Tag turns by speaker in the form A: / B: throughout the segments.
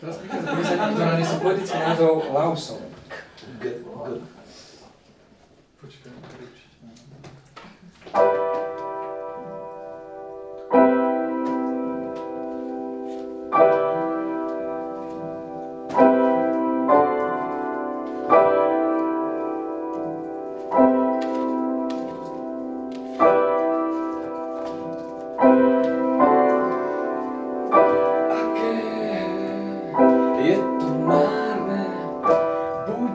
A: Ktorá nesie poetický názov Song.
B: Good, good.
C: Počkaj, určite.
A: Aké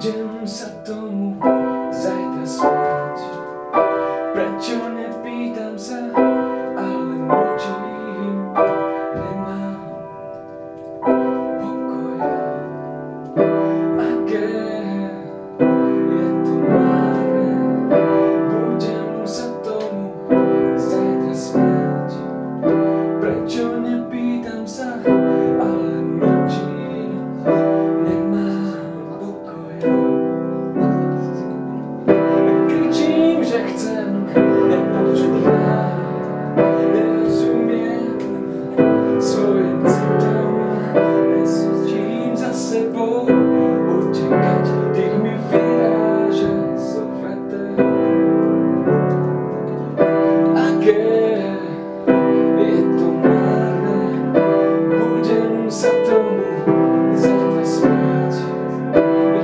A: Scienza domu zajtas mać Pracione pitam za Ale moci nie coia, Pokoja que utekať, tých mi vyráža sofrete. Aké je to márne, budem sa tomu zajtra smiať.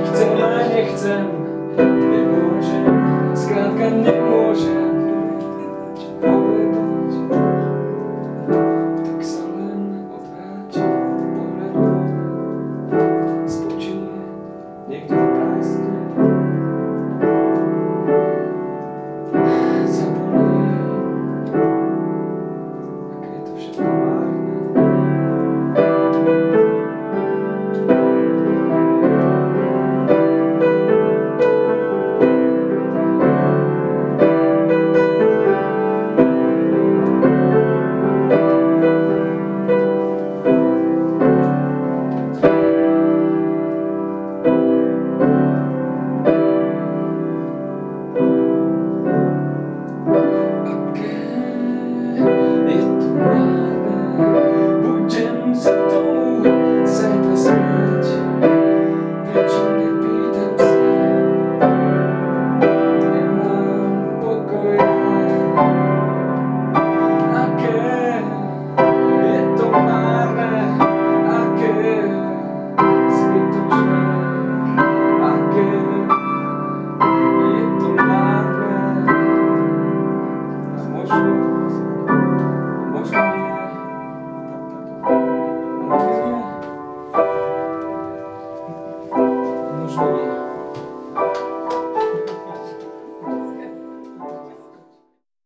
A: Chcem a nechcem, nemôžem, skrátka nemôžem ti